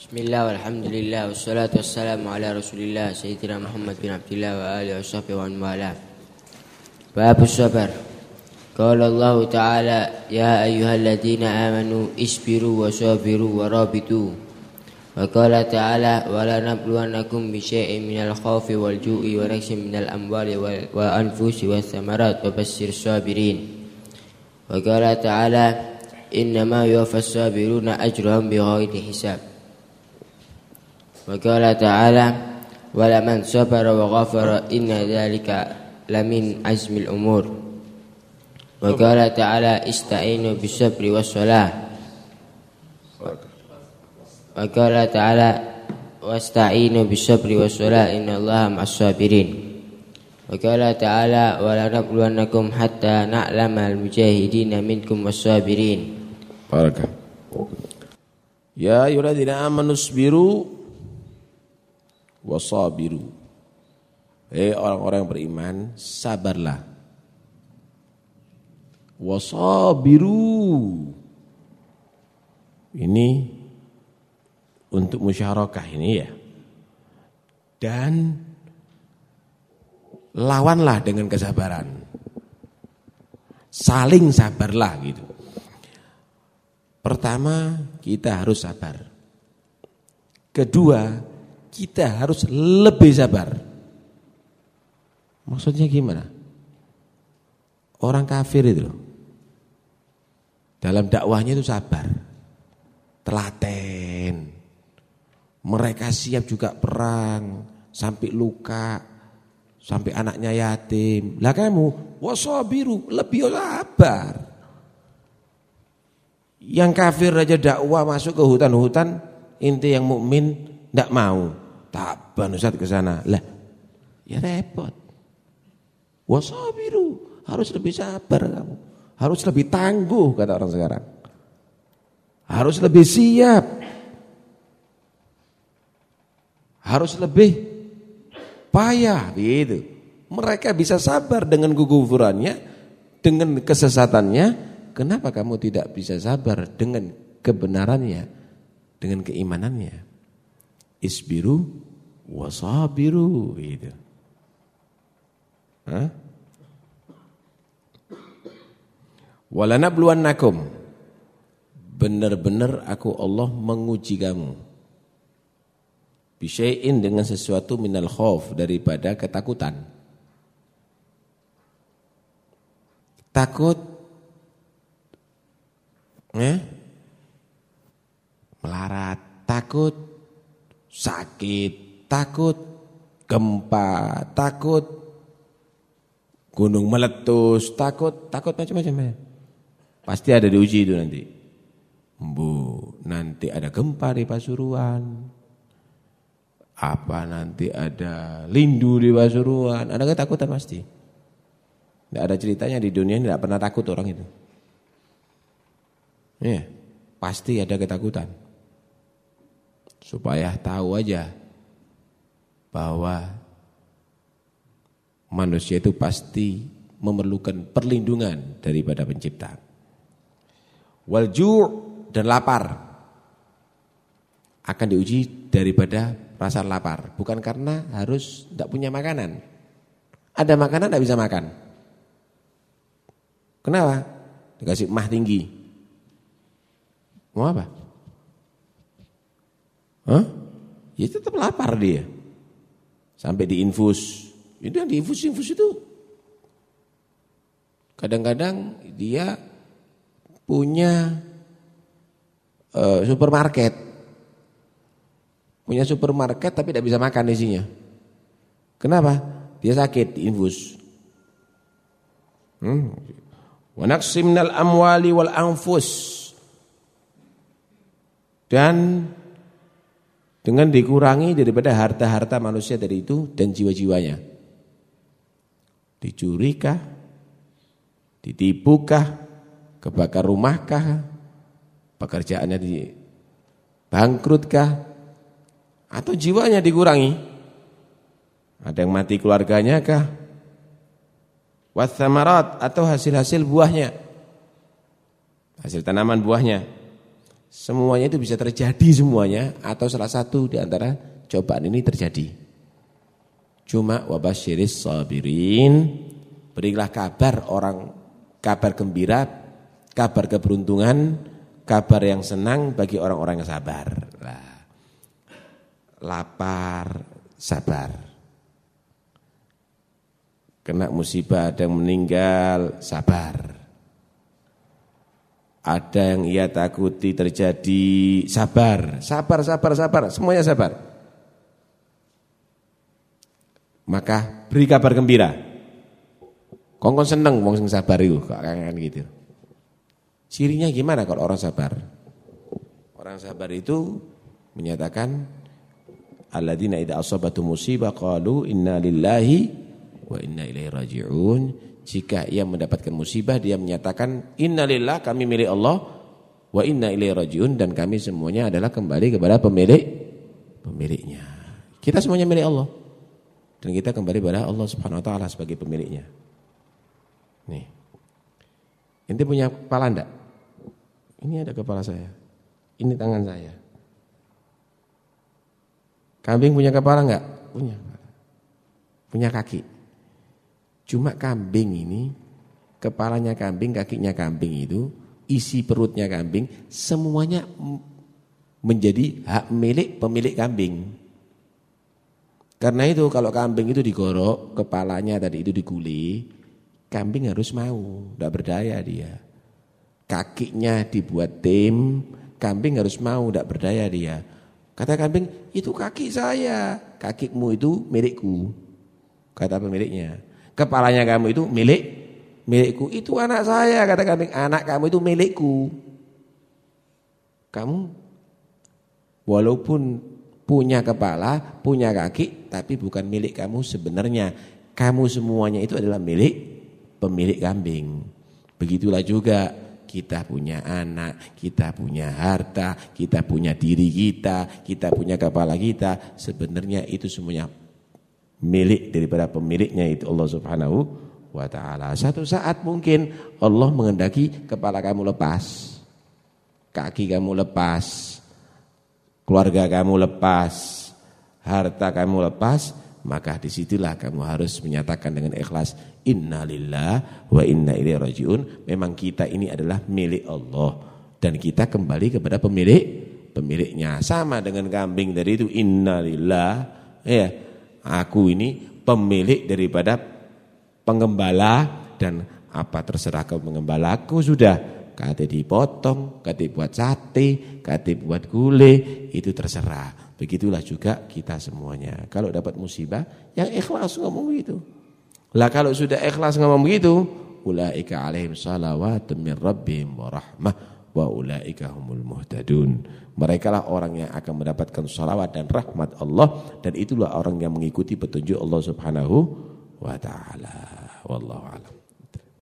Bismillah walhamdulillah wassalatu wassalamu ala rasulillah Sayyidina Muhammad bin Abdullah wa alihi wa sahbihi wa wala Babu sabar Qala Allah Ta'ala Ya ayyuhalladzina amanu isbiru wa sabiru wa rabitu Wa qala ta'ala wa la nabluwannakum bi syai'in minal khawfi wal ju'i wa naqsin minal amwali wal- wa anfusi wa thamarat wa bassir وقال تعالى ولمن صبر وغفر إن ذلك لمن عزم الأمور. وقال تعالى استعينوا بالصبر والصلاة. وقال تعالى واستعينوا بالصبر والصلاة إن الله مع الصابرين. وقال تعالى ولنبلونكم حتى نعلم المجاهدين منكم والصابرين. Barakah. Ya ayyuhalladzina amanu isbiru wasabiru. Hei orang-orang yang beriman, sabarlah. Wasabiru. Ini untuk musyarakah ini ya. Dan lawanlah dengan kesabaran. Saling sabarlah gitu. Pertama, kita harus sabar. Kedua, kita harus lebih sabar. Maksudnya gimana? Orang kafir itu loh, dalam dakwahnya itu sabar, telaten. Mereka siap juga perang, sampai luka, sampai anaknya yatim. Lah kamu, wasabiru, lebih sabar. Yang kafir aja dakwah masuk ke hutan-hutan, inti yang mukmin ndak mau. Taban Ustaz ke sana. Lah, ya repot. Wasabiru, harus lebih sabar kamu. Harus lebih tangguh kata orang sekarang. Harus lebih siap. Harus lebih payah gitu. Mereka bisa sabar dengan kegugurannya, dengan kesesatannya, Kenapa kamu tidak bisa sabar dengan kebenarannya, dengan keimanannya? Isbiru wasabiru gitu. Hah? Walanabluwannakum. Benar-benar aku Allah menguji kamu. Bisyai'in dengan sesuatu minal khauf daripada ketakutan. Takut eh? melarat, takut sakit, takut gempa, takut gunung meletus, takut, takut macam-macam. Pasti ada diuji itu nanti. Bu, nanti ada gempa di Pasuruan. Apa nanti ada lindu di Pasuruan. Ada ketakutan pasti. Tidak ada ceritanya di dunia ini tidak pernah takut orang itu. Ya, pasti ada ketakutan. Supaya tahu aja bahwa manusia itu pasti memerlukan perlindungan daripada pencipta. Walju' dan lapar akan diuji daripada rasa lapar. Bukan karena harus tidak punya makanan. Ada makanan tidak bisa makan. Kenapa? Dikasih mah tinggi. Mau apa? Hah? Ya tetap lapar dia. Sampai diinfus. Itu yang diinfus-infus itu. Kadang-kadang dia punya uh, supermarket. Punya supermarket tapi tidak bisa makan isinya. Kenapa? Dia sakit, diinfus. Hmm. Wa amwali wal anfus. Dan dengan dikurangi daripada harta-harta manusia dari itu dan jiwa-jiwanya. Dicurikah? Ditipukah? Kebakar rumahkah? Pekerjaannya di bangkrutkah? Atau jiwanya dikurangi? Ada yang mati keluarganya kah? Wathamarat atau hasil-hasil buahnya. Hasil tanaman buahnya. Semuanya itu bisa terjadi semuanya atau salah satu di antara cobaan ini terjadi. Cuma wabasyiris sabirin berilah kabar orang kabar gembira, kabar keberuntungan, kabar yang senang bagi orang-orang yang sabar. Lah. Lapar, sabar. Kena musibah ada yang meninggal, sabar ada yang ia takuti terjadi, sabar, sabar, sabar, sabar, semuanya sabar. Maka beri kabar gembira. Kongkong seneng wong sing sabar itu, kok kangen gitu. Cirinya gimana kalau orang sabar? Orang sabar itu menyatakan alladzina idza asabatu musibah qalu inna lillahi wa inna ilaihi raji'un jika ia mendapatkan musibah dia menyatakan innalillah kami milik Allah wa inna ilaihi rajiun dan kami semuanya adalah kembali kepada pemilik pemiliknya. Kita semuanya milik Allah. Dan kita kembali kepada Allah Subhanahu wa taala sebagai pemiliknya. Nih. Ente punya kepala enggak? Ini ada kepala saya. Ini tangan saya. Kambing punya kepala enggak? Punya. Punya kaki. Cuma kambing ini, kepalanya kambing, kakinya kambing itu, isi perutnya kambing, semuanya menjadi hak milik pemilik kambing. Karena itu kalau kambing itu digorok, kepalanya tadi itu diguli, kambing harus mau, tidak berdaya dia. Kakinya dibuat tim, kambing harus mau, tidak berdaya dia. Kata kambing, itu kaki saya, kakimu itu milikku. Kata pemiliknya. Kepalanya kamu itu milik milikku. Itu anak saya kata kambing. Anak kamu itu milikku. Kamu walaupun punya kepala, punya kaki, tapi bukan milik kamu sebenarnya. Kamu semuanya itu adalah milik pemilik kambing. Begitulah juga kita punya anak, kita punya harta, kita punya diri kita, kita punya kepala kita. Sebenarnya itu semuanya milik daripada pemiliknya itu Allah Subhanahu wa taala. Satu saat mungkin Allah mengendaki kepala kamu lepas. Kaki kamu lepas. Keluarga kamu lepas. Harta kamu lepas, maka di situlah kamu harus menyatakan dengan ikhlas innalillah wa inna ilaihi rajiun. Memang kita ini adalah milik Allah dan kita kembali kepada pemilik pemiliknya. Sama dengan kambing dari itu innalillah ya aku ini pemilik daripada pengembala dan apa terserah ke pengembalaku sudah kata dipotong, kata buat sate, kata buat gulai, itu terserah. Begitulah juga kita semuanya. Kalau dapat musibah, yang ikhlas ngomong gitu. Lah kalau sudah ikhlas ngomong begitu, ulaika alaihim salawatun min rabbihim wa rahmah wa ulaika humul muhtadun. Mereka lah orang yang akan mendapatkan salawat dan rahmat Allah dan itulah orang yang mengikuti petunjuk Allah Subhanahu wa taala. Wallahu a'lam.